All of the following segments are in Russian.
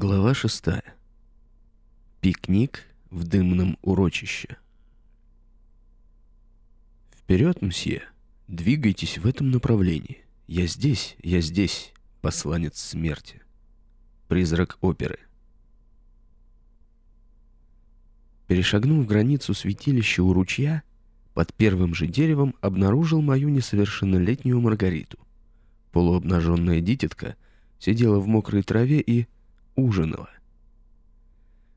Глава шестая. Пикник в дымном урочище. «Вперед, мсье! Двигайтесь в этом направлении. Я здесь, я здесь, посланец смерти. Призрак оперы». Перешагнув границу святилища у ручья, под первым же деревом обнаружил мою несовершеннолетнюю Маргариту. Полуобнаженная дитятка сидела в мокрой траве и ужинала.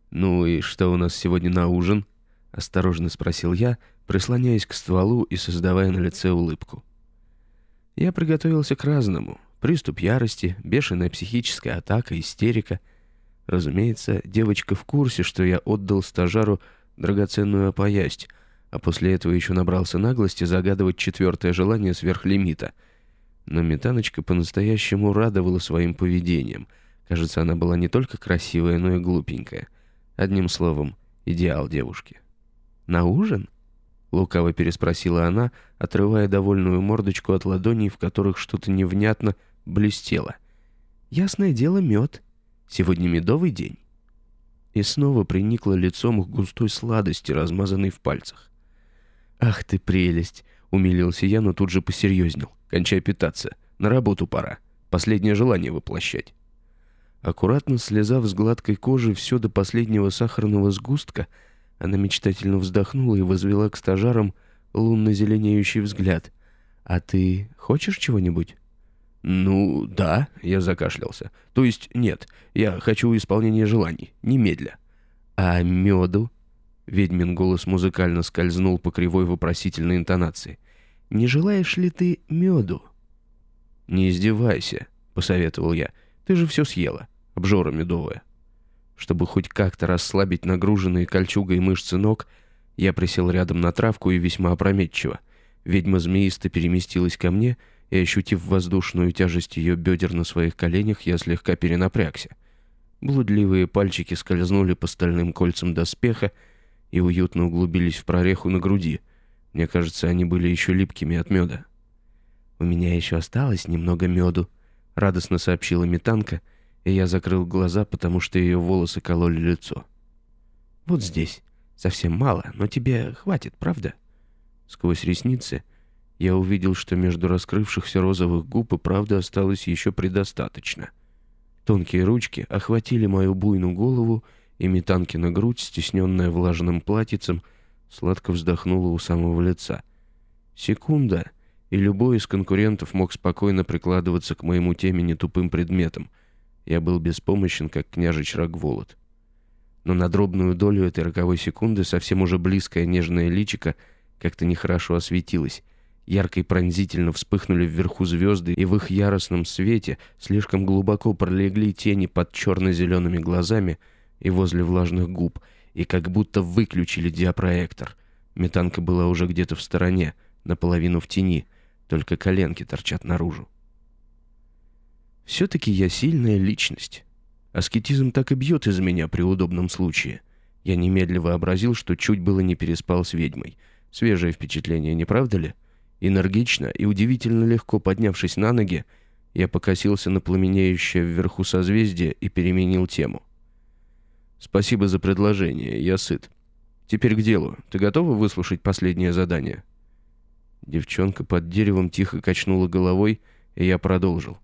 «Ну и что у нас сегодня на ужин?» — осторожно спросил я, прислоняясь к стволу и создавая на лице улыбку. Я приготовился к разному. Приступ ярости, бешеная психическая атака, истерика. Разумеется, девочка в курсе, что я отдал стажару драгоценную опоясть, а после этого еще набрался наглости загадывать четвертое желание сверхлимита. Но метаночка по-настоящему радовала своим поведением — Кажется, она была не только красивая, но и глупенькая. Одним словом, идеал девушки. «На ужин?» — лукаво переспросила она, отрывая довольную мордочку от ладоней, в которых что-то невнятно блестело. «Ясное дело, мед. Сегодня медовый день». И снова приникла лицом к густой сладости, размазанной в пальцах. «Ах ты прелесть!» — умилился я, но тут же посерьезнел. «Кончай питаться. На работу пора. Последнее желание воплощать». Аккуратно слезав с гладкой кожи все до последнего сахарного сгустка, она мечтательно вздохнула и возвела к стажарам лунно-зеленеющий взгляд. «А ты хочешь чего-нибудь?» «Ну, да», — я закашлялся. «То есть нет, я хочу исполнения желаний, немедля». «А меду?» — ведьмин голос музыкально скользнул по кривой вопросительной интонации. «Не желаешь ли ты меду?» «Не издевайся», — посоветовал я. «Ты же все съела» обжора медовая. Чтобы хоть как-то расслабить нагруженные кольчугой мышцы ног, я присел рядом на травку и весьма опрометчиво. Ведьма змеисто переместилась ко мне, и, ощутив воздушную тяжесть ее бедер на своих коленях, я слегка перенапрягся. Блудливые пальчики скользнули по стальным кольцам доспеха и уютно углубились в прореху на груди. Мне кажется, они были еще липкими от меда. «У меня еще осталось немного меду», — радостно сообщила метанка, и я закрыл глаза, потому что ее волосы кололи лицо. «Вот здесь. Совсем мало, но тебе хватит, правда?» Сквозь ресницы я увидел, что между раскрывшихся розовых губ и правда осталось еще предостаточно. Тонкие ручки охватили мою буйную голову, и метанкина грудь, стесненная влажным платьицем, сладко вздохнула у самого лица. Секунда, и любой из конкурентов мог спокойно прикладываться к моему темени тупым предметом — я был беспомощен, как княжич Рогволод. Но на дробную долю этой роковой секунды совсем уже близкое нежное личико как-то нехорошо осветилось. Ярко и пронзительно вспыхнули вверху звезды, и в их яростном свете слишком глубоко пролегли тени под черно-зелеными глазами и возле влажных губ, и как будто выключили диапроектор. Метанка была уже где-то в стороне, наполовину в тени, только коленки торчат наружу. Все-таки я сильная личность. Аскетизм так и бьет из меня при удобном случае. Я немедленно вообразил, что чуть было не переспал с ведьмой. Свежее впечатление, не правда ли? Энергично и удивительно легко поднявшись на ноги, я покосился на пламенеющее вверху созвездие и переменил тему. «Спасибо за предложение, я сыт. Теперь к делу. Ты готова выслушать последнее задание?» Девчонка под деревом тихо качнула головой, и я продолжил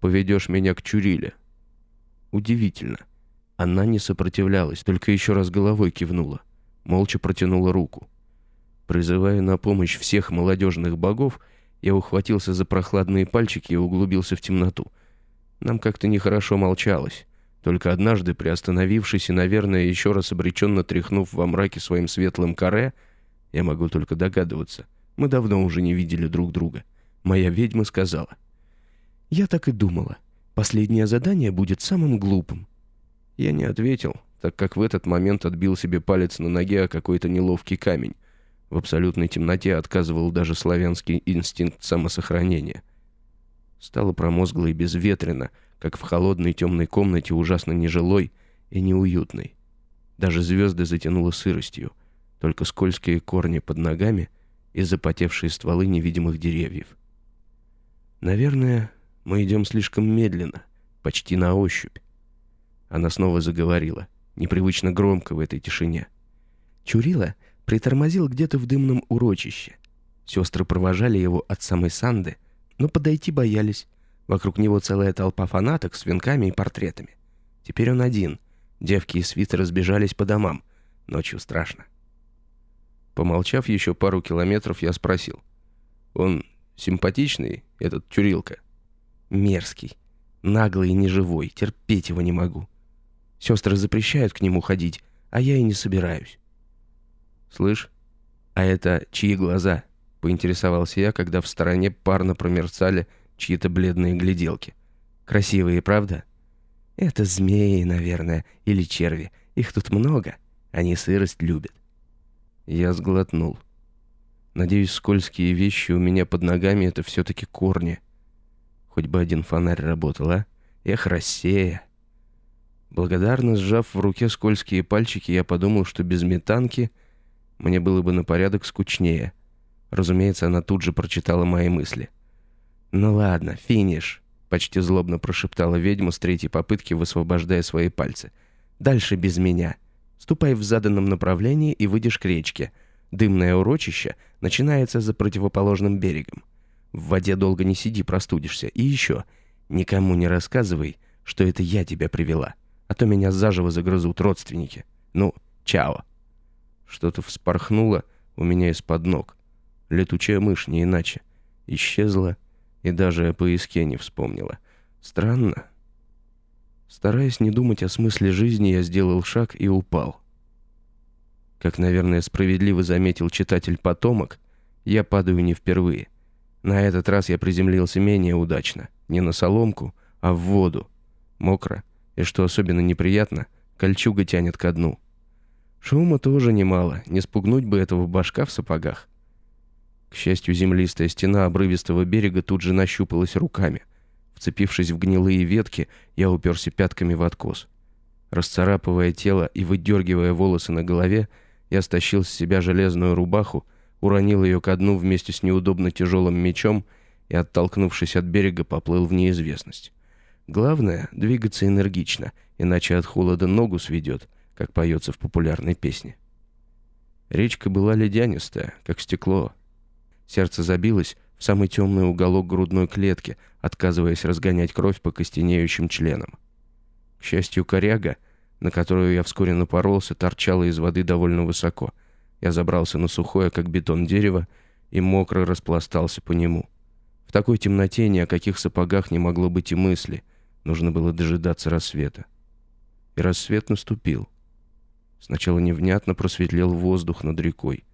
поведешь меня к Чуриле». Удивительно. Она не сопротивлялась, только еще раз головой кивнула. Молча протянула руку. Призывая на помощь всех молодежных богов, я ухватился за прохладные пальчики и углубился в темноту. Нам как-то нехорошо молчалось. Только однажды, приостановившись и, наверное, еще раз обреченно тряхнув во мраке своим светлым каре, я могу только догадываться, мы давно уже не видели друг друга. Моя ведьма сказала — я так и думала. Последнее задание будет самым глупым. Я не ответил, так как в этот момент отбил себе палец на ноге о какой-то неловкий камень. В абсолютной темноте отказывал даже славянский инстинкт самосохранения. Стало промозгло и безветренно, как в холодной темной комнате ужасно нежилой и неуютной. Даже звезды затянуло сыростью, только скользкие корни под ногами и запотевшие стволы невидимых деревьев. Наверное, мы идем слишком медленно, почти на ощупь. Она снова заговорила, непривычно громко в этой тишине. Чурила притормозил где-то в дымном урочище. Сестры провожали его от самой Санды, но подойти боялись. Вокруг него целая толпа фанаток с венками и портретами. Теперь он один. Девки и свиты разбежались по домам. Ночью страшно. Помолчав еще пару километров, я спросил. «Он симпатичный, этот Чурилка?» «Мерзкий. Наглый и неживой. Терпеть его не могу. Сестры запрещают к нему ходить, а я и не собираюсь». «Слышь, а это чьи глаза?» — поинтересовался я, когда в стороне парно промерцали чьи-то бледные гляделки. «Красивые, правда?» «Это змеи, наверное, или черви. Их тут много. Они сырость любят». Я сглотнул. Надеюсь, скользкие вещи у меня под ногами — это все-таки корни. Хоть бы один фонарь работал, а? Эх, Россия! Благодарно сжав в руке скользкие пальчики, я подумал, что без метанки мне было бы на порядок скучнее. Разумеется, она тут же прочитала мои мысли. «Ну ладно, финиш», — почти злобно прошептала ведьма с третьей попытки, высвобождая свои пальцы. «Дальше без меня». Ступай в заданном направлении и выйдешь к речке. Дымное урочище начинается за противоположным берегом. В воде долго не сиди, простудишься. И еще, никому не рассказывай, что это я тебя привела, а то меня заживо загрызут родственники. Ну, чао. Что-то вспорхнуло у меня из-под ног. Летучая мышь, не иначе. Исчезла и даже о поиске не вспомнила. Странно. Стараясь не думать о смысле жизни, я сделал шаг и упал. Как, наверное, справедливо заметил читатель-потомок, я падаю не впервые. На этот раз я приземлился менее удачно. Не на соломку, а в воду. Мокро. И, что особенно неприятно, кольчуга тянет ко дну. Шума тоже немало, не спугнуть бы этого башка в сапогах. К счастью, землистая стена обрывистого берега тут же нащупалась руками. Вцепившись в гнилые ветки, я уперся пятками в откос. Расцарапывая тело и выдергивая волосы на голове, я стащил с себя железную рубаху, уронил ее ко дну вместе с неудобно тяжелым мечом и, оттолкнувшись от берега, поплыл в неизвестность. Главное — двигаться энергично, иначе от холода ногу сведет, как поется в популярной песне. Речка была ледянистая, как стекло. Сердце забилось, в самый темный уголок грудной клетки, отказываясь разгонять кровь по костенеющим членам. К счастью, коряга, на которую я вскоре напоролся, торчала из воды довольно высоко. Я забрался на сухое, как бетон, дерево и мокро распластался по нему. В такой темноте ни о каких сапогах не могло быть и мысли. Нужно было дожидаться рассвета. И рассвет наступил. Сначала невнятно просветлел воздух над рекой,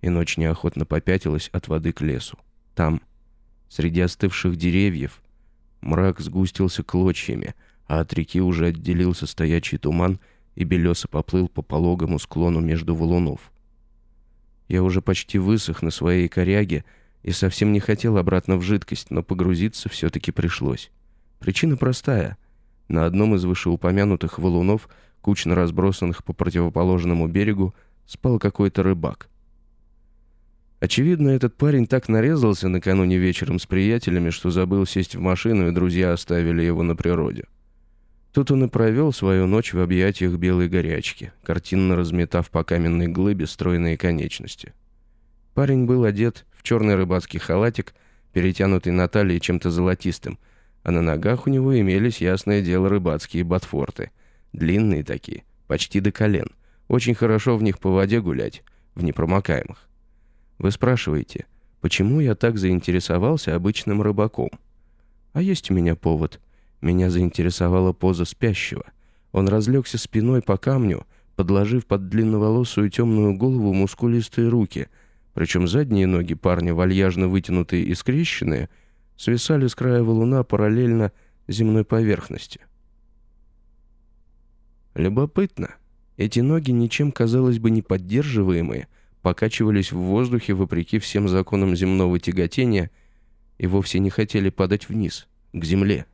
и ночь неохотно попятилась от воды к лесу. Там, среди остывших деревьев, мрак сгустился клочьями, а от реки уже отделился стоячий туман и белесо поплыл по пологому склону между валунов. Я уже почти высох на своей коряге и совсем не хотел обратно в жидкость, но погрузиться все-таки пришлось. Причина простая. На одном из вышеупомянутых валунов, кучно разбросанных по противоположному берегу, спал какой-то рыбак. Очевидно, этот парень так нарезался накануне вечером с приятелями, что забыл сесть в машину, и друзья оставили его на природе. Тут он и провел свою ночь в объятиях белой горячки, картинно разметав по каменной глыбе стройные конечности. Парень был одет в черный рыбацкий халатик, перетянутый на талии чем-то золотистым, а на ногах у него имелись, ясное дело, рыбацкие ботфорты. Длинные такие, почти до колен. Очень хорошо в них по воде гулять, в непромокаемых. Вы спрашиваете, почему я так заинтересовался обычным рыбаком? А есть у меня повод. Меня заинтересовала поза спящего. Он разлегся спиной по камню, подложив под длинноволосую темную голову мускулистые руки, причем задние ноги парня, вальяжно вытянутые и скрещенные, свисали с края валуна параллельно земной поверхности. Любопытно. Эти ноги, ничем, казалось бы, не поддерживаемые, покачивались в воздухе вопреки всем законам земного тяготения и вовсе не хотели падать вниз, к земле.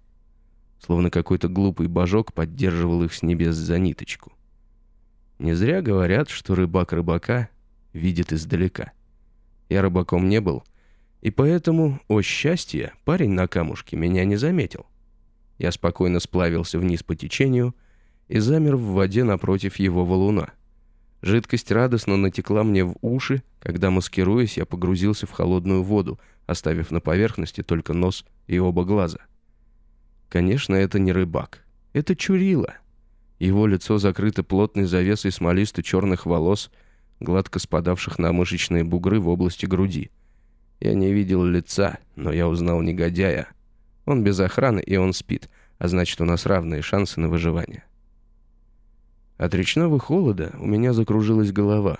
Словно какой-то глупый божок поддерживал их с небес за ниточку. Не зря говорят, что рыбак рыбака видит издалека. Я рыбаком не был, и поэтому, о счастье, парень на камушке меня не заметил. Я спокойно сплавился вниз по течению и замер в воде напротив его валуна. Жидкость радостно натекла мне в уши, когда, маскируясь, я погрузился в холодную воду, оставив на поверхности только нос и оба глаза. Конечно, это не рыбак. Это Чурила. Его лицо закрыто плотной завесой смолисто-черных волос, гладко спадавших на мышечные бугры в области груди. Я не видел лица, но я узнал негодяя. Он без охраны, и он спит, а значит, у нас равные шансы на выживание. От речного холода у меня закружилась голова.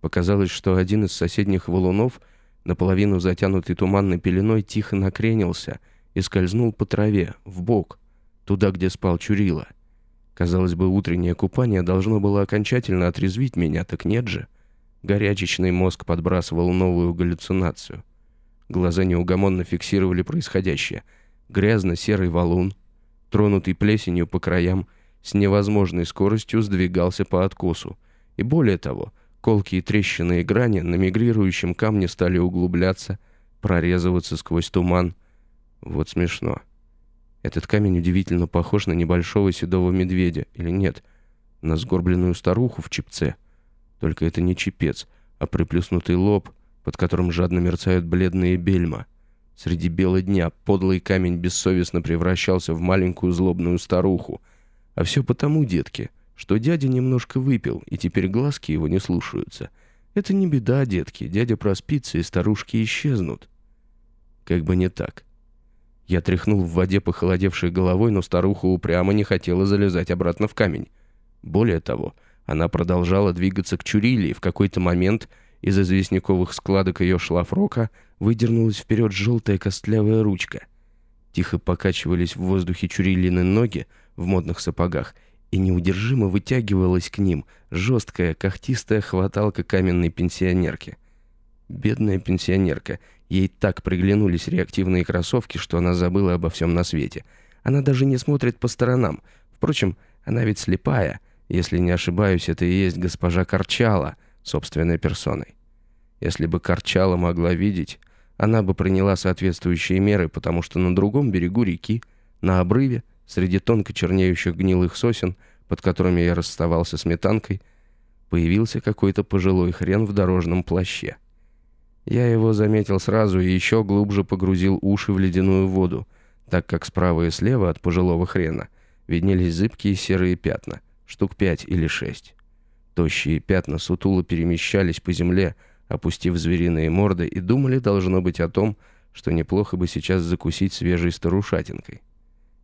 Показалось, что один из соседних валунов, наполовину затянутый туманной пеленой, тихо накренился и скользнул по траве, в бок, туда, где спал Чурила. Казалось бы, утреннее купание должно было окончательно отрезвить меня, так нет же. Горячечный мозг подбрасывал новую галлюцинацию. Глаза неугомонно фиксировали происходящее. Грязно-серый валун, тронутый плесенью по краям — с невозможной скоростью сдвигался по откосу. И более того, колкие трещины и грани на мигрирующем камне стали углубляться, прорезываться сквозь туман. Вот смешно. Этот камень удивительно похож на небольшого седого медведя, или нет, на сгорбленную старуху в чепце. Только это не чепец, а приплюснутый лоб, под которым жадно мерцают бледные бельма. Среди бела дня подлый камень бессовестно превращался в маленькую злобную старуху — а все потому, детки, что дядя немножко выпил, и теперь глазки его не слушаются. Это не беда, детки, дядя проспится, и старушки исчезнут. Как бы не так. Я тряхнул в воде похолодевшей головой, но старуха упрямо не хотела залезать обратно в камень. Более того, она продолжала двигаться к Чурили, и в какой-то момент из известняковых складок ее шлафрока выдернулась вперед желтая костлявая ручка. Тихо покачивались в воздухе Чурилины ноги, в модных сапогах, и неудержимо вытягивалась к ним жесткая, когтистая хваталка каменной пенсионерки. Бедная пенсионерка. Ей так приглянулись реактивные кроссовки, что она забыла обо всем на свете. Она даже не смотрит по сторонам. Впрочем, она ведь слепая. Если не ошибаюсь, это и есть госпожа Корчала, собственной персоной. Если бы Корчала могла видеть, она бы приняла соответствующие меры, потому что на другом берегу реки, на обрыве, Среди тонко чернеющих гнилых сосен, под которыми я расставался сметанкой, появился какой-то пожилой хрен в дорожном плаще. Я его заметил сразу и еще глубже погрузил уши в ледяную воду, так как справа и слева от пожилого хрена виднелись зыбкие серые пятна, штук пять или шесть. Тощие пятна сутуло перемещались по земле, опустив звериные морды, и думали, должно быть, о том, что неплохо бы сейчас закусить свежей старушатинкой.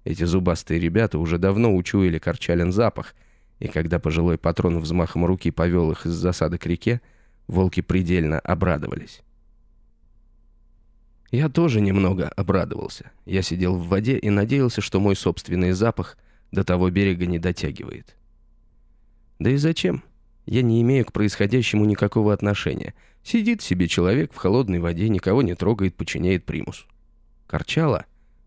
Эти зубастые ребята уже давно учуяли Корчалин запах, и когда пожилой патрон взмахом руки повел их из засады к реке, волки предельно обрадовались. Я тоже немного обрадовался. Я сидел в воде и надеялся, что мой собственный запах до того берега не дотягивает. Да и зачем? Я не имею к происходящему никакого отношения. Сидит себе человек в холодной воде, никого не трогает, подчиняет примус. Корчала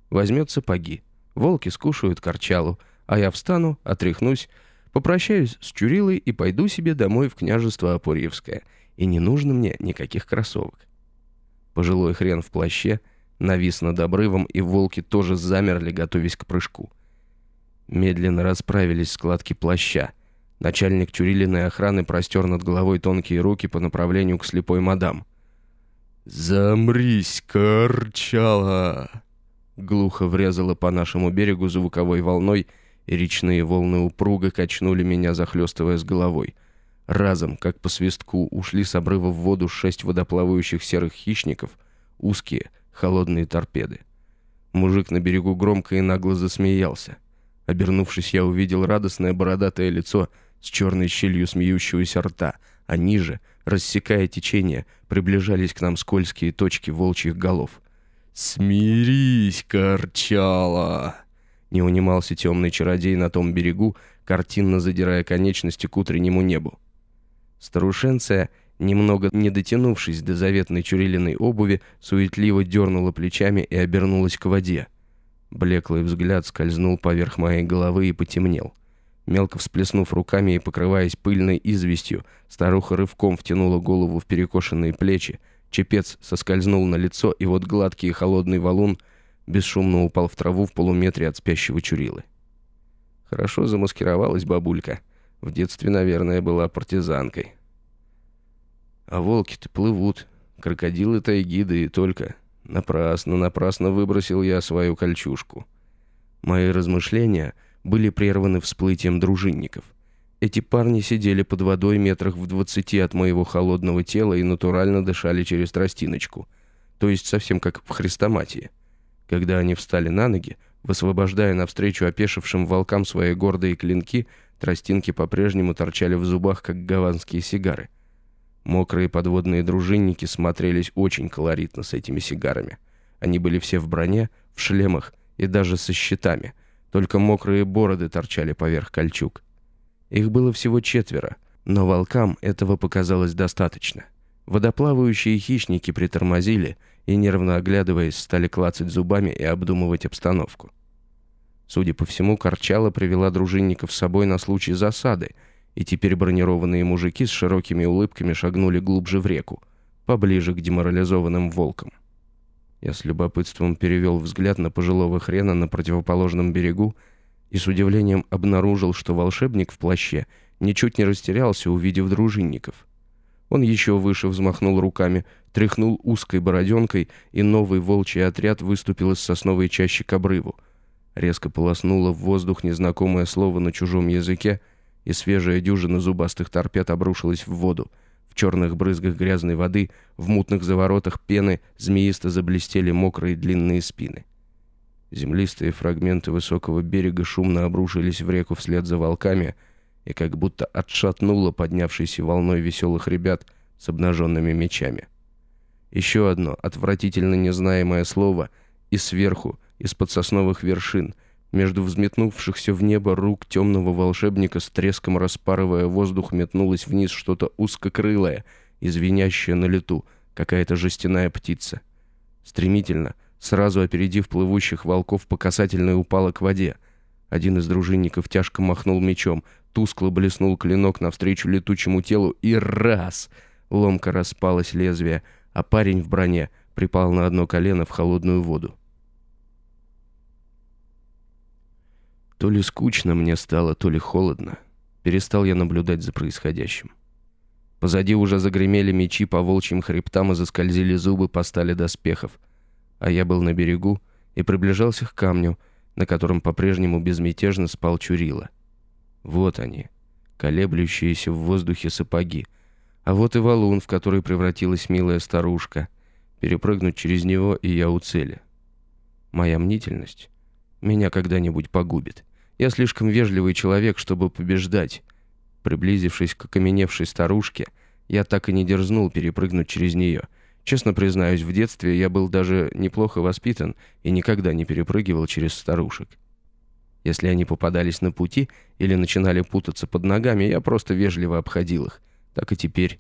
возьмет сапоги, Волки скушают корчалу, а я встану, отряхнусь, попрощаюсь с Чурилой и пойду себе домой в княжество Апурьевское. И не нужно мне никаких кроссовок. Пожилой хрен в плаще навис над обрывом, и волки тоже замерли, готовясь к прыжку. Медленно расправились складки плаща. Начальник Чурилиной охраны простер над головой тонкие руки по направлению к слепой мадам. «Замрись, корчала!» глухо врезало по нашему берегу звуковой волной, и речные волны упруго качнули меня, захлестывая с головой. Разом, как по свистку, ушли с обрыва в воду шесть водоплавающих серых хищников, узкие, холодные торпеды. Мужик на берегу громко и нагло засмеялся. Обернувшись, я увидел радостное бородатое лицо с черной щелью смеющегося рта, а ниже, рассекая течение, приближались к нам скользкие точки волчьих голов — «Смирись, Корчала!» Не унимался темный чародей на том берегу, картинно задирая конечности к утреннему небу. Старушенция, немного не дотянувшись до заветной чурилиной обуви, суетливо дернула плечами и обернулась к воде. Блеклый взгляд скользнул поверх моей головы и потемнел. Мелко всплеснув руками и покрываясь пыльной известью, старуха рывком втянула голову в перекошенные плечи, Чепец соскользнул на лицо, и вот гладкий и холодный валун бесшумно упал в траву в полуметре от спящего Чурилы. Хорошо замаскировалась бабулька. В детстве, наверное, была партизанкой. А волки-то плывут. Крокодилы тайги, да и только. Напрасно, напрасно выбросил я свою кольчужку. Мои размышления были прерваны всплытием дружинников. Эти парни сидели под водой метрах в двадцати от моего холодного тела и натурально дышали через тростиночку. То есть совсем как в хрестоматии. Когда они встали на ноги, высвобождая навстречу опешившим волкам свои гордые клинки, тростинки по-прежнему торчали в зубах, как гаванские сигары. Мокрые подводные дружинники смотрелись очень колоритно с этими сигарами. Они были все в броне, в шлемах и даже со щитами. Только мокрые бороды торчали поверх кольчуг. Их было всего четверо, но волкам этого показалось достаточно. Водоплавающие хищники притормозили и, нервно оглядываясь, стали клацать зубами и обдумывать обстановку. Судя по всему, Корчала привела дружинников с собой на случай засады — и теперь бронированные мужики с широкими улыбками шагнули глубже в реку, поближе к деморализованным волкам. Я с любопытством перевел взгляд на пожилого хрена на противоположном берегу и с удивлением обнаружил, что волшебник в плаще ничуть не растерялся, увидев дружинников. Он еще выше взмахнул руками, тряхнул узкой бороденкой, и новый волчий отряд выступил из сосновой чащи к обрыву. Резко полоснуло в воздух незнакомое слово на чужом языке — и свежая дюжина зубастых торпед обрушилась в воду. В черных брызгах грязной воды, в мутных заворотах пены змеисто заблестели мокрые длинные спины. Землистые фрагменты высокого берега шумно обрушились в реку вслед за волками и как будто отшатнуло поднявшейся волной веселых ребят с обнаженными мечами. Еще одно отвратительно незнаемое слово, и сверху, из-под сосновых вершин — между взметнувшихся в небо рук темного волшебника с треском распарывая воздух метнулось вниз что-то узкокрылое и звенящее на лету, какая-то жестяная птица. Стремительно, сразу опередив плывущих волков, по касательной упала к воде. Один из дружинников тяжко махнул мечом, тускло блеснул клинок навстречу летучему телу и раз! Ломка распалась лезвие, а парень в броне припал на одно колено в холодную воду. То ли скучно мне стало, то ли холодно. Перестал я наблюдать за происходящим. Позади уже загремели мечи по волчьим хребтам и заскользили зубы по стали доспехов. А я был на берегу и приближался к камню, на котором по-прежнему безмятежно спал Чурила. Вот они, колеблющиеся в воздухе сапоги. А вот и валун, в который превратилась милая старушка. Перепрыгнуть через него, и я у цели. Моя мнительность меня когда-нибудь погубит. Я слишком вежливый человек, чтобы побеждать. Приблизившись к окаменевшей старушке, я так и не дерзнул перепрыгнуть через нее. Честно признаюсь, в детстве я был даже неплохо воспитан и никогда не перепрыгивал через старушек. Если они попадались на пути или начинали путаться под ногами, я просто вежливо обходил их. Так и теперь.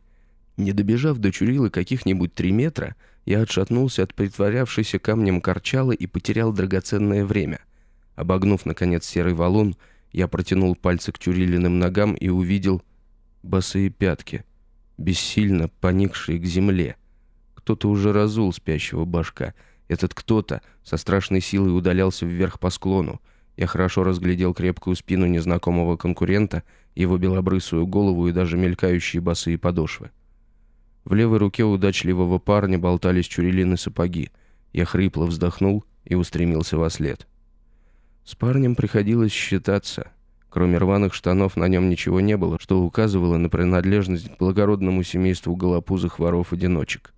Не добежав до Чурилы каких-нибудь три метра, я отшатнулся от притворявшейся камнем корчала и потерял драгоценное время. Обогнув, наконец, серый валун, я протянул пальцы к Чурилиным ногам и увидел босые пятки, бессильно поникшие к земле. Кто-то уже разул спящего башка. Этот кто-то со страшной силой удалялся вверх по склону. Я хорошо разглядел крепкую спину незнакомого конкурента, его белобрысую голову и даже мелькающие босые подошвы. В левой руке удачливого парня болтались чурилины сапоги. Я хрипло вздохнул и устремился во след. С парнем приходилось считаться. Кроме рваных штанов на нем ничего не было, что указывало на принадлежность к благородному семейству голопузых воров-одиночек.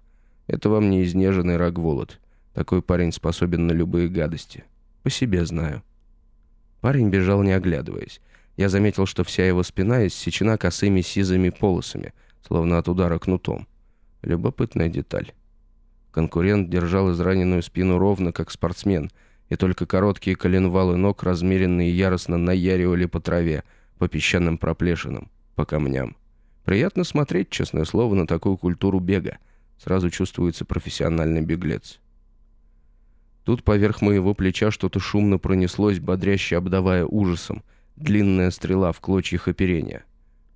Это вам не изнеженный рогволод. Такой парень способен на любые гадости. По себе знаю. Парень бежал, не оглядываясь. Я заметил, что вся его спина иссечена косыми сизыми полосами, словно от удара кнутом. Любопытная деталь. Конкурент держал израненную спину ровно, как спортсмен — и только короткие коленвалы ног размеренно и яростно наяривали по траве, по песчаным проплешинам, по камням. Приятно смотреть, честное слово, на такую культуру бега. Сразу чувствуется профессиональный беглец. Тут поверх моего плеча что-то шумно пронеслось, бодряще обдавая ужасом. Длинная стрела в клочьях оперения.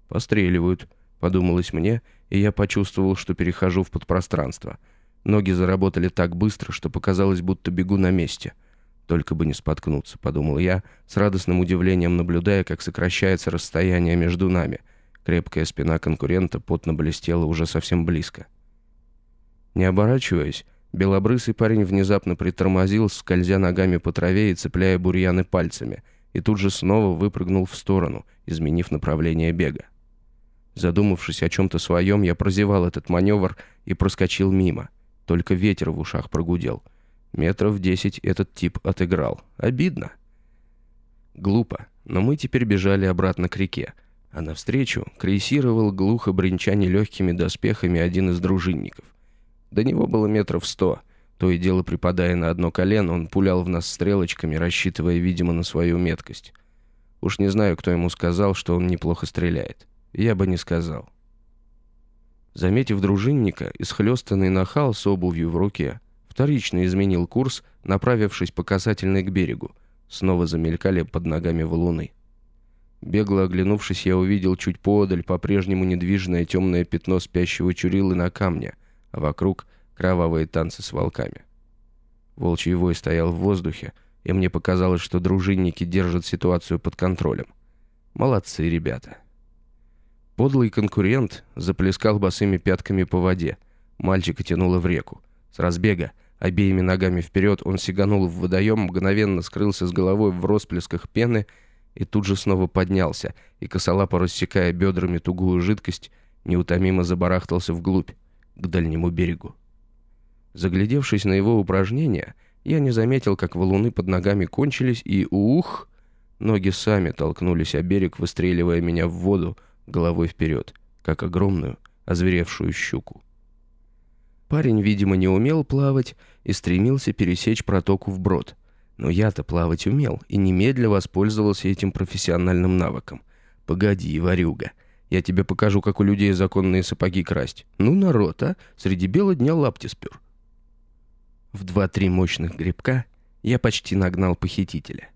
«Постреливают», — подумалось мне, и я почувствовал, что перехожу в подпространство. Ноги заработали так быстро, что показалось, будто бегу на месте — Только бы не споткнуться, подумал я, с радостным удивлением наблюдая, как сокращается расстояние между нами. Крепкая спина конкурента потно блестела уже совсем близко. Не оборачиваясь, белобрысый парень внезапно притормозил, скользя ногами по траве и цепляя бурьяны пальцами, и тут же снова выпрыгнул в сторону, изменив направление бега. Задумавшись о чем-то своем, я прозевал этот маневр и проскочил мимо. Только ветер в ушах прогудел — Метров десять этот тип отыграл. Обидно. Глупо, но мы теперь бежали обратно к реке, а навстречу крейсировал глухо бренча нелегкими доспехами один из дружинников. До него было метров сто. То и дело, припадая на одно колено, он пулял в нас стрелочками, рассчитывая, видимо, на свою меткость. Уж не знаю, кто ему сказал, что он неплохо стреляет. Я бы не сказал. Заметив дружинника, исхлестанный нахал с обувью в руке, Вторично изменил курс, направившись по касательной к берегу. Снова замелькали под ногами валуны. Бегло оглянувшись, я увидел чуть поодаль по-прежнему недвижное темное пятно спящего Чурилы на камне, а вокруг кровавые танцы с волками. Волчий вой стоял в воздухе, и мне показалось, что дружинники держат ситуацию под контролем. Молодцы ребята. Подлый конкурент заплескал босыми пятками по воде. Мальчика тянуло в реку. С разбега Обеими ногами вперед он сиганул в водоем, мгновенно скрылся с головой в росплесках пены и тут же снова поднялся, и косолапо, рассекая бедрами тугую жидкость, неутомимо забарахтался вглубь, к дальнему берегу. Заглядевшись на его упражнения, я не заметил, как валуны под ногами кончились, и ух! Ноги сами толкнулись о берег, выстреливая меня в воду головой вперед, как огромную, озверевшую щуку. Парень, видимо, не умел плавать и стремился пересечь протоку вброд. Но я-то плавать умел и немедля воспользовался этим профессиональным навыком. «Погоди, варюга, я тебе покажу, как у людей законные сапоги красть. Ну, народ, а? Среди бела дня лапти спер». В два-три мощных грибка я почти нагнал похитителя.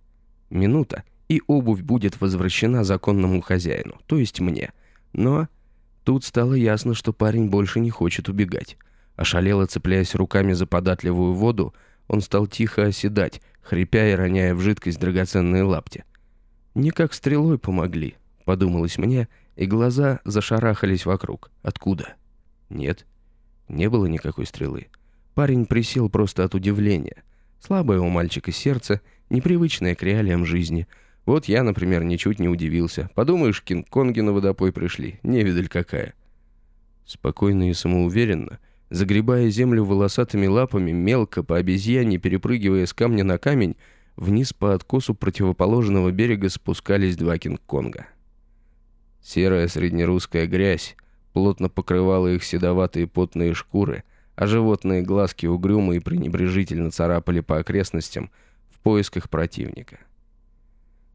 Минута, и обувь будет возвращена законному хозяину, то есть мне. Но тут стало ясно, что парень больше не хочет убегать. Ошалело цепляясь руками за податливую воду, он стал тихо оседать, хрипя и роняя в жидкость драгоценные лапти. «Не как стрелой помогли», — подумалось мне, и глаза зашарахались вокруг. «Откуда?» «Нет, не было никакой стрелы. Парень присел просто от удивления. Слабое у мальчика сердце, непривычное к реалиям жизни. Вот я, например, ничуть не удивился. Подумаешь, Кинг-Конги на водопой пришли. Невидаль какая». Спокойно и самоуверенно — Загребая землю волосатыми лапами, мелко по обезьяне, перепрыгивая с камня на камень, вниз по откосу противоположного берега спускались два Кинг-Конга. Серая среднерусская грязь плотно покрывала их седоватые потные шкуры, а животные глазки угрюмо и пренебрежительно царапали по окрестностям в поисках противника.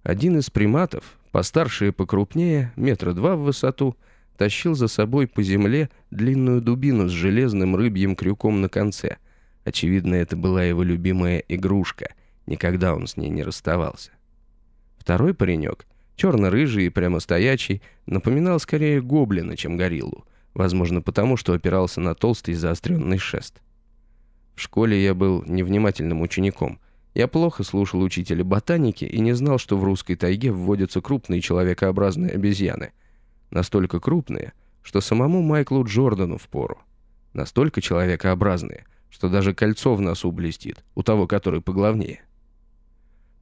Один из приматов, постарше и покрупнее, метра два в высоту, — тащил за собой по земле длинную дубину с железным рыбьим крюком на конце. Очевидно, это была его любимая игрушка. Никогда он с ней не расставался. Второй паренек, черно-рыжий и прямо стоячий, напоминал скорее гоблина, чем гориллу. Возможно, потому что опирался на толстый заостренный шест. В школе я был невнимательным учеником. Я плохо слушал учителя ботаники и не знал, что в русской тайге вводятся крупные человекообразные обезьяны — Настолько крупные, что самому Майклу Джордану впору. Настолько человекообразные, что даже кольцо в носу блестит, у того, который поглавнее.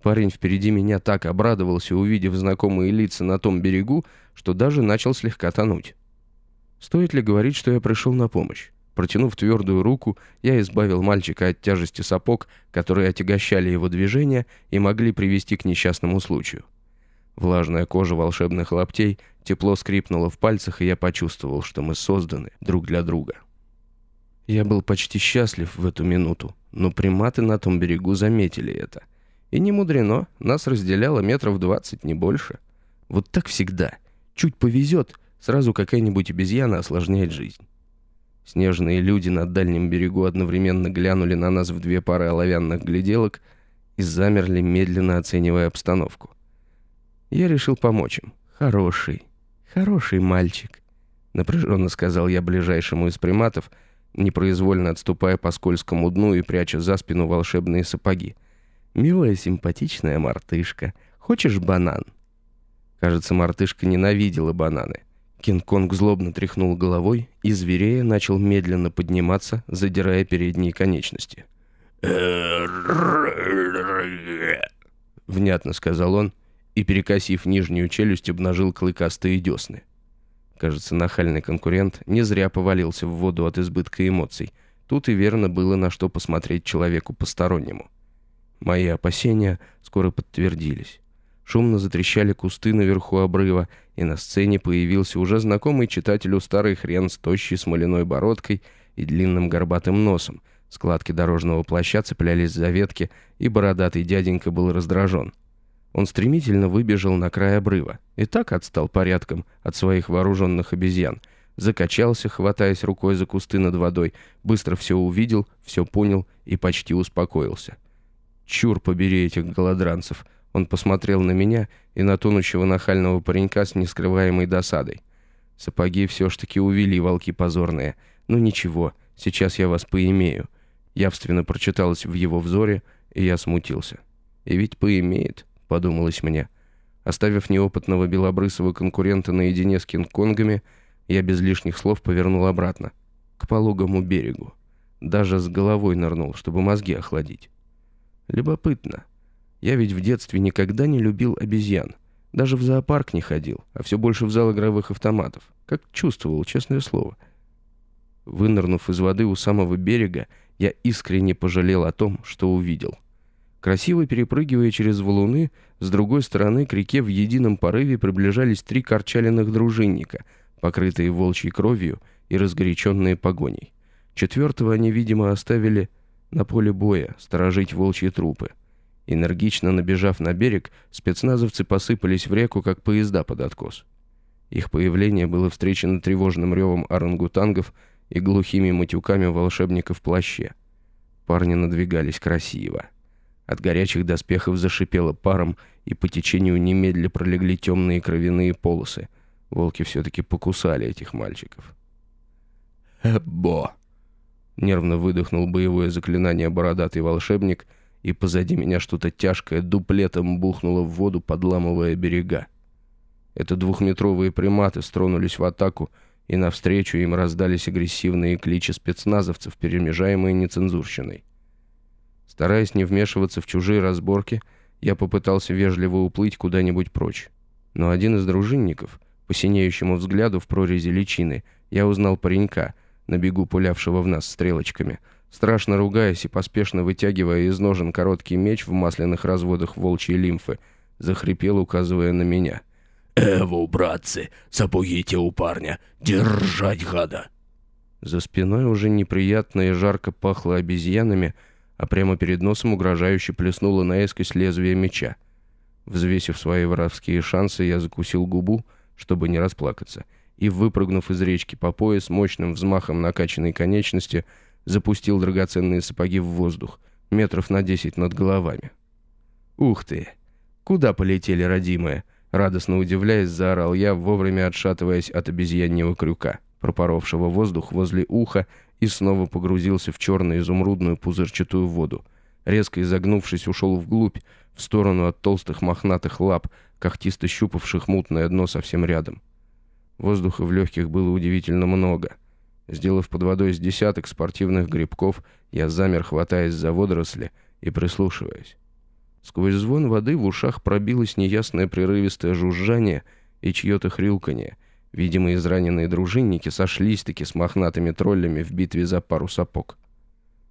Парень впереди меня так обрадовался, увидев знакомые лица на том берегу, что даже начал слегка тонуть. Стоит ли говорить, что я пришел на помощь? Протянув твердую руку, я избавил мальчика от тяжести сапог, которые отягощали его движения и могли привести к несчастному случаю. Влажная кожа волшебных лаптей тепло скрипнула в пальцах, и я почувствовал, что мы созданы друг для друга. Я был почти счастлив в эту минуту, но приматы на том берегу заметили это. И не мудрено, нас разделяло метров двадцать, не больше. Вот так всегда. Чуть повезет, сразу какая-нибудь обезьяна осложняет жизнь. Снежные люди на дальнем берегу одновременно глянули на нас в две пары оловянных гляделок и замерли, медленно оценивая обстановку. Я решил помочь им. Хороший, хороший мальчик, напряженно сказал я ближайшему из приматов, непроизвольно отступая по скользкому дну и пряча за спину волшебные сапоги. «Милая симпатичная мартышка, хочешь банан?» Кажется, мартышка ненавидела бананы. Кинг-Конг злобно тряхнул головой и зверея начал медленно подниматься, задирая передние конечности. Внятно сказал он и, перекосив нижнюю челюсть, обнажил клыкастые десны. Кажется, нахальный конкурент не зря повалился в воду от избытка эмоций. Тут и верно было на что посмотреть человеку постороннему. Мои опасения скоро подтвердились. Шумно затрещали кусты наверху обрыва, и на сцене появился уже знакомый читателю старый хрен с тощей смоляной бородкой и длинным горбатым носом. Складки дорожного плаща цеплялись за ветки, и бородатый дяденька был раздражен. Он стремительно выбежал на край обрыва и так отстал порядком от своих вооруженных обезьян. Закачался, хватаясь рукой за кусты над водой, быстро все увидел, все понял и почти успокоился. «Чур побери этих голодранцев!» Он посмотрел на меня и на тонущего нахального паренька с нескрываемой досадой. Сапоги все ж таки увели волки позорные. Ну ничего, сейчас я вас поимею. Явственно прочиталось в его взоре, и я смутился. И ведь поимеет, подумалось мне. Оставив неопытного белобрысого конкурента наедине с кинг-конгами, я без лишних слов повернул обратно, к пологому берегу. Даже с головой нырнул, чтобы мозги охладить. Любопытно. Я ведь в детстве никогда не любил обезьян. Даже в зоопарк не ходил, а все больше в зал игровых автоматов. Как чувствовал, честное слово. Вынырнув из воды у самого берега, я искренне пожалел о том, что увидел. Красиво перепрыгивая через валуны, с другой стороны к реке в едином порыве приближались три корчаленных дружинника, покрытые волчьей кровью и разгоряченные погоней. Четвертого они, видимо, оставили на поле боя сторожить волчьи трупы. Энергично набежав на берег, спецназовцы посыпались в реку, как поезда под откос. Их появление было встречено тревожным ревом орангутангов и глухими матюками волшебников плаще. Парни надвигались красиво. От горячих доспехов зашипело паром, и по течению немедля пролегли темные кровяные полосы. Волки все-таки покусали этих мальчиков. «Эбо!» Нервно выдохнул боевое заклинание бородатый волшебник — и позади меня что-то тяжкое дуплетом бухнуло в воду, подламывая берега. Это двухметровые приматы стронулись в атаку, и навстречу им раздались агрессивные кличи спецназовцев, перемежаемые нецензурщиной. Стараясь не вмешиваться в чужие разборки, я попытался вежливо уплыть куда-нибудь прочь. Но один из дружинников, по синеющему взгляду в прорези личины, я узнал паренька, на бегу пулявшего в нас стрелочками — Страшно ругаясь и поспешно вытягивая из ножен короткий меч в масляных разводах волчьей лимфы, захрипел, указывая на меня. «Эву, братцы, сапугите у парня! Держать гада!» За спиной уже неприятно и жарко пахло обезьянами, а прямо перед носом угрожающе плеснуло наискось лезвие меча. Взвесив свои воровские шансы, я закусил губу, чтобы не расплакаться, и, выпрыгнув из речки по пояс, мощным взмахом накачанной конечности — запустил драгоценные сапоги в воздух, метров на десять над головами. «Ух ты! Куда полетели, родимые?» Радостно удивляясь, заорал я, вовремя отшатываясь от обезьяньего крюка, пропоровшего воздух возле уха, и снова погрузился в черно-изумрудную пузырчатую воду. Резко изогнувшись, ушел вглубь, в сторону от толстых мохнатых лап, когтисто щупавших мутное дно совсем рядом. Воздуха в легких было удивительно много — Сделав под водой с десяток спортивных грибков, я замер, хватаясь за водоросли и прислушиваясь. Сквозь звон воды в ушах пробилось неясное прерывистое жужжание и чье-то хрюканье. Видимо, израненные дружинники сошлись-таки с мохнатыми троллями в битве за пару сапог.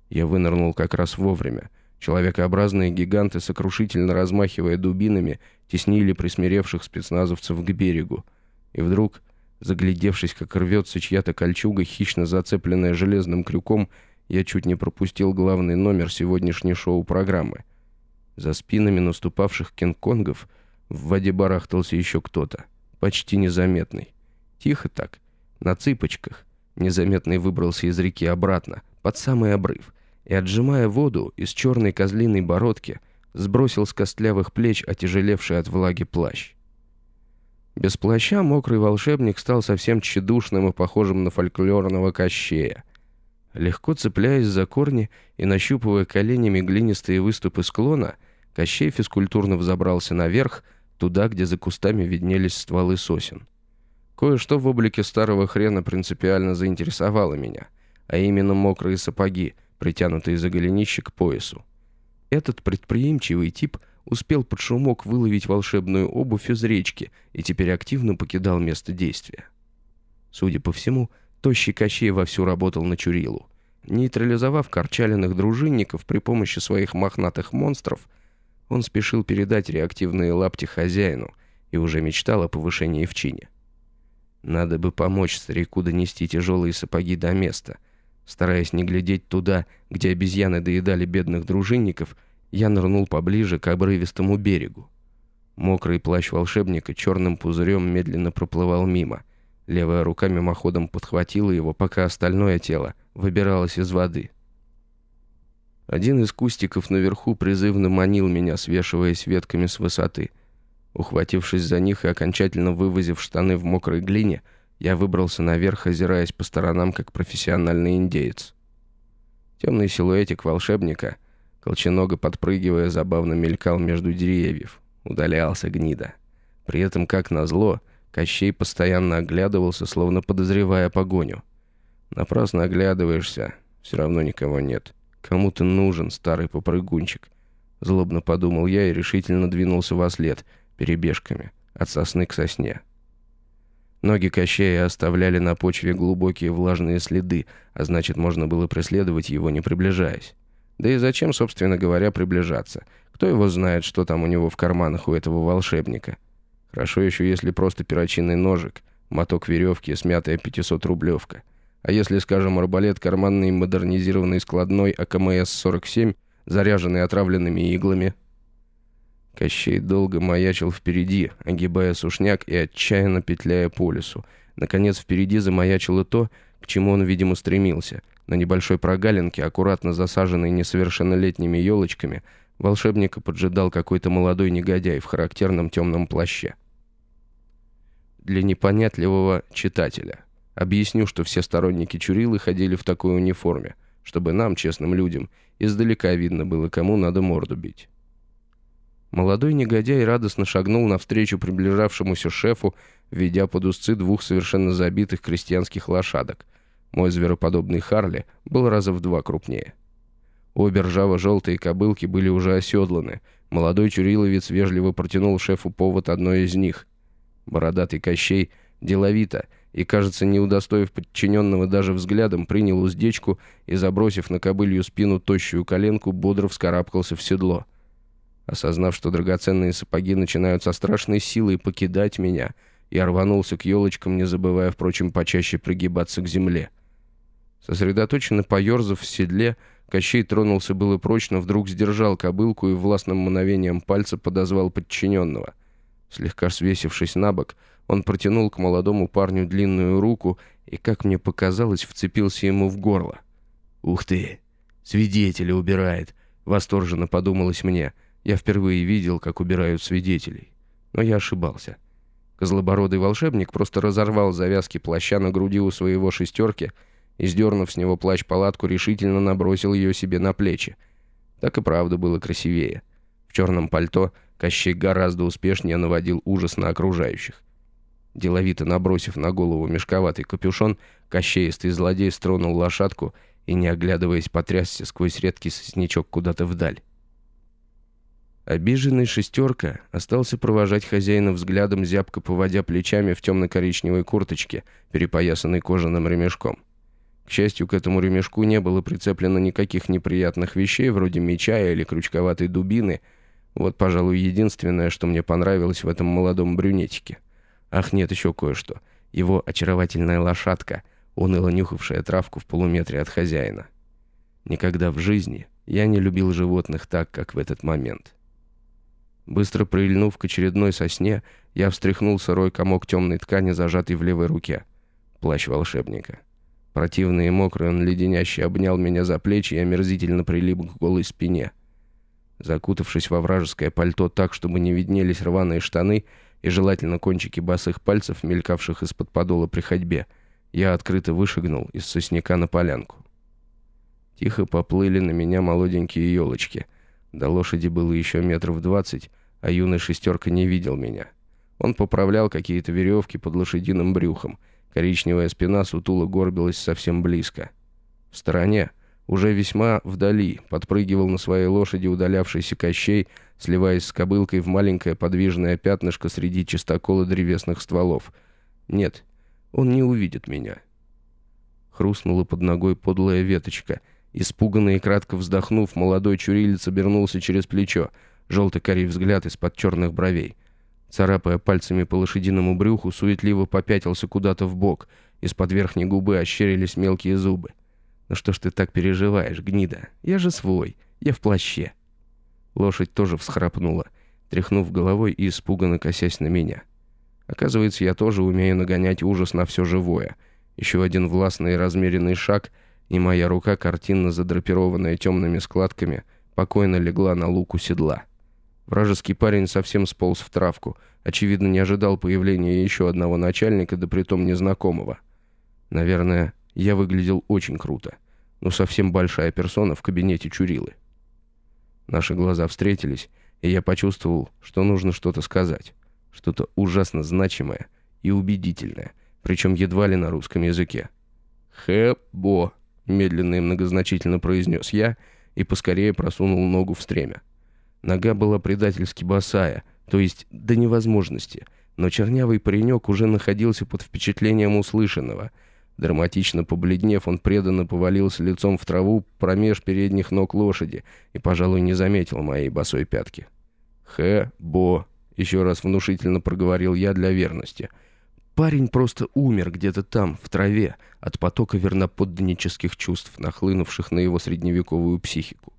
Я вынырнул как раз вовремя. Человекообразные гиганты, сокрушительно размахивая дубинами, теснили присмиревших спецназовцев к берегу. И вдруг Заглядевшись, как рвется чья-то кольчуга, хищно зацепленная железным крюком, я чуть не пропустил главный номер сегодняшней шоу-программы. За спинами наступавших кинг-конгов в воде барахтался еще кто-то, почти незаметный. Тихо так, на цыпочках. Незаметный выбрался из реки обратно, под самый обрыв, и, отжимая воду из черной козлиной бородки, сбросил с костлявых плеч отяжелевший от влаги плащ. Без плаща мокрый волшебник стал совсем тщедушным и похожим на фольклорного кощея. Легко цепляясь за корни и нащупывая коленями глинистые выступы склона, Кощей физкультурно взобрался наверх, туда, где за кустами виднелись стволы сосен. Кое-что в облике старого хрена принципиально заинтересовало меня, а именно мокрые сапоги, притянутые за голенище к поясу. Этот предприимчивый тип успел под шумок выловить волшебную обувь из речки и теперь активно покидал место действия. Судя по всему, тощий Кощей вовсю работал на Чурилу. Нейтрализовав корчаленных дружинников при помощи своих мохнатых монстров, он спешил передать реактивные лапти хозяину и уже мечтал о повышении в чине. Надо бы помочь старику донести тяжелые сапоги до места. Стараясь не глядеть туда, где обезьяны доедали бедных дружинников, я нырнул поближе к обрывистому берегу. Мокрый плащ волшебника черным пузырем медленно проплывал мимо. Левая рука мимоходом подхватила его, пока остальное тело выбиралось из воды. Один из кустиков наверху призывно манил меня, свешиваясь ветками с высоты — Ухватившись за них и окончательно вывозив штаны в мокрой глине, я выбрался наверх, озираясь по сторонам, как профессиональный индеец. Темный силуэтик волшебника, колченога подпрыгивая, забавно мелькал между деревьев. Удалялся гнида. При этом, как назло, Кощей постоянно оглядывался, словно подозревая погоню. Напрасно оглядываешься, все равно никого нет. Кому ты нужен, старый попрыгунчик? Злобно подумал я и решительно двинулся во след — перебежками, от сосны к сосне. Ноги Кощея оставляли на почве глубокие влажные следы, а значит, можно было преследовать его, не приближаясь. Да и зачем, собственно говоря, приближаться? Кто его знает, что там у него в карманах у этого волшебника? Хорошо еще, если просто перочинный ножик, моток веревки, смятая 500-рублевка. А если, скажем, арбалет карманный модернизированный складной АКМС-47, заряженный отравленными иглами – Кощей долго маячил впереди, огибая сушняк и отчаянно петляя по лесу. Наконец впереди замаячило то, к чему он, видимо, стремился. На небольшой прогалинке, аккуратно засаженной несовершеннолетними елочками, волшебника поджидал какой-то молодой негодяй в характерном темном плаще. Для непонятливого читателя. Объясню, что все сторонники Чурилы ходили в такой униформе, чтобы нам, честным людям, издалека видно было, кому надо морду бить. Молодой негодяй радостно шагнул навстречу приближавшемуся шефу, ведя под узцы двух совершенно забитых крестьянских лошадок. Мой звероподобный Харли был раза в два крупнее. Обе ржаво-желтые кобылки были уже оседланы. Молодой чуриловец вежливо протянул шефу повод одной из них. Бородатый Кощей деловито и, кажется, не удостоив подчиненного даже взглядом, принял уздечку и, забросив на кобылью спину тощую коленку, бодро вскарабкался в седло. Осознав, что драгоценные сапоги начинают со страшной силой покидать меня, я рванулся к елочкам, не забывая, впрочем, почаще пригибаться к земле. Сосредоточенно поерзав в седле, Кощей тронулся было прочно, вдруг сдержал кобылку и властным мановением пальца подозвал подчиненного. Слегка свесившись на бок, он протянул к молодому парню длинную руку и, как мне показалось, вцепился ему в горло. «Ух ты! Свидетеля убирает!» — восторженно подумалось мне — я впервые видел, как убирают свидетелей. Но я ошибался. Козлобородый волшебник просто разорвал завязки плаща на груди у своего шестерки и, сдернув с него плащ-палатку, решительно набросил ее себе на плечи. Так и правда было красивее. В черном пальто Кощей гораздо успешнее наводил ужас на окружающих. Деловито набросив на голову мешковатый капюшон, Кощеистый злодей стронул лошадку и, не оглядываясь, потрясся сквозь редкий сосничок куда-то вдаль. Обиженный шестерка остался провожать хозяина взглядом, зябко поводя плечами в темно-коричневой курточке, перепоясанной кожаным ремешком. К счастью, к этому ремешку не было прицеплено никаких неприятных вещей, вроде меча или крючковатой дубины. Вот, пожалуй, единственное, что мне понравилось в этом молодом брюнетике. Ах, нет, еще кое-что. Его очаровательная лошадка, уныло нюхавшая травку в полуметре от хозяина. Никогда в жизни я не любил животных так, как в этот момент. Быстро прильнув к очередной сосне, я встряхнул сырой комок темной ткани, зажатый в левой руке. Плащ волшебника. Противный и мокрый он леденяще обнял меня за плечи и омерзительно прилип к голой спине. Закутавшись во вражеское пальто так, чтобы не виднелись рваные штаны и желательно кончики босых пальцев, мелькавших из-под подола при ходьбе, я открыто вышагнул из сосняка на полянку. Тихо поплыли на меня молоденькие елочки — До лошади было еще метров двадцать, а юный шестерка не видел меня. Он поправлял какие-то веревки под лошадиным брюхом. Коричневая спина сутула горбилась совсем близко. В стороне, уже весьма вдали, подпрыгивал на своей лошади удалявшийся Кощей, сливаясь с кобылкой в маленькое подвижное пятнышко среди чистокола древесных стволов. Нет, он не увидит меня. Хрустнула под ногой подлая веточка. Испуганно и кратко вздохнув, молодой чурилец обернулся через плечо. Желтый-корей взгляд из-под черных бровей. Царапая пальцами по лошадиному брюху, суетливо попятился куда-то в бок. Из-под верхней губы ощерились мелкие зубы. «Ну что ж ты так переживаешь, гнида? Я же свой. Я в плаще». Лошадь тоже всхрапнула, тряхнув головой и испуганно косясь на меня. Оказывается, я тоже умею нагонять ужас на все живое. Еще один властный и размеренный шаг, и моя рука, картинно задрапированная темными складками, покойно легла на луку седла. Вражеский парень совсем сполз в травку, очевидно, не ожидал появления еще одного начальника, да притом незнакомого. Наверное, я выглядел очень круто. но совсем большая персона в кабинете Чурилы. Наши глаза встретились, и я почувствовал, что нужно что-то сказать. Что-то ужасно значимое и убедительное, причем едва ли на русском языке. «Хэ-бо», — медленно и многозначительно произнес я и поскорее просунул ногу в стремя. Нога была предательски босая, то есть до невозможности, но чернявый паренек уже находился под впечатлением услышанного — Драматично побледнев, он преданно повалился лицом в траву промеж передних ног лошади и, пожалуй, не заметил моей босой пятки. «Хэ-бо», — еще раз внушительно проговорил я для верности. Парень просто умер где-то там, в траве, от потока верноподданнических чувств, нахлынувших на его средневековую психику.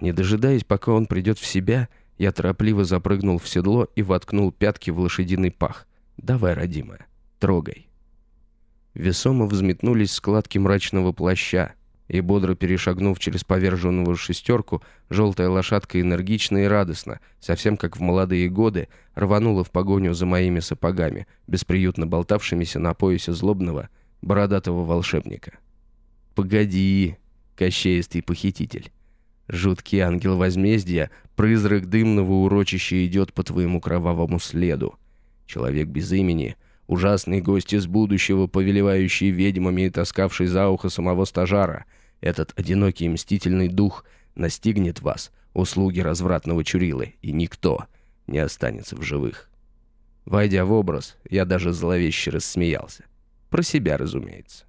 Не дожидаясь, пока он придет в себя, я торопливо запрыгнул в седло и воткнул пятки в лошадиный пах. «Давай, родимая, трогай». Весомо взметнулись складки мрачного плаща, и, бодро перешагнув через поверженную шестерку, желтая лошадка энергично и радостно, совсем как в молодые годы, рванула в погоню за моими сапогами, бесприютно болтавшимися на поясе злобного, бородатого волшебника. «Погоди, кощеистый похититель!» Жуткий ангел возмездия, призрак дымного урочища идет по твоему кровавому следу. Человек без имени — Ужасный гость из будущего, повелевающий ведьмами и таскавший за ухо самого стажара. Этот одинокий мстительный дух настигнет вас, услуги развратного Чурилы, и никто не останется в живых. Войдя в образ, я даже зловеще рассмеялся. Про себя, разумеется.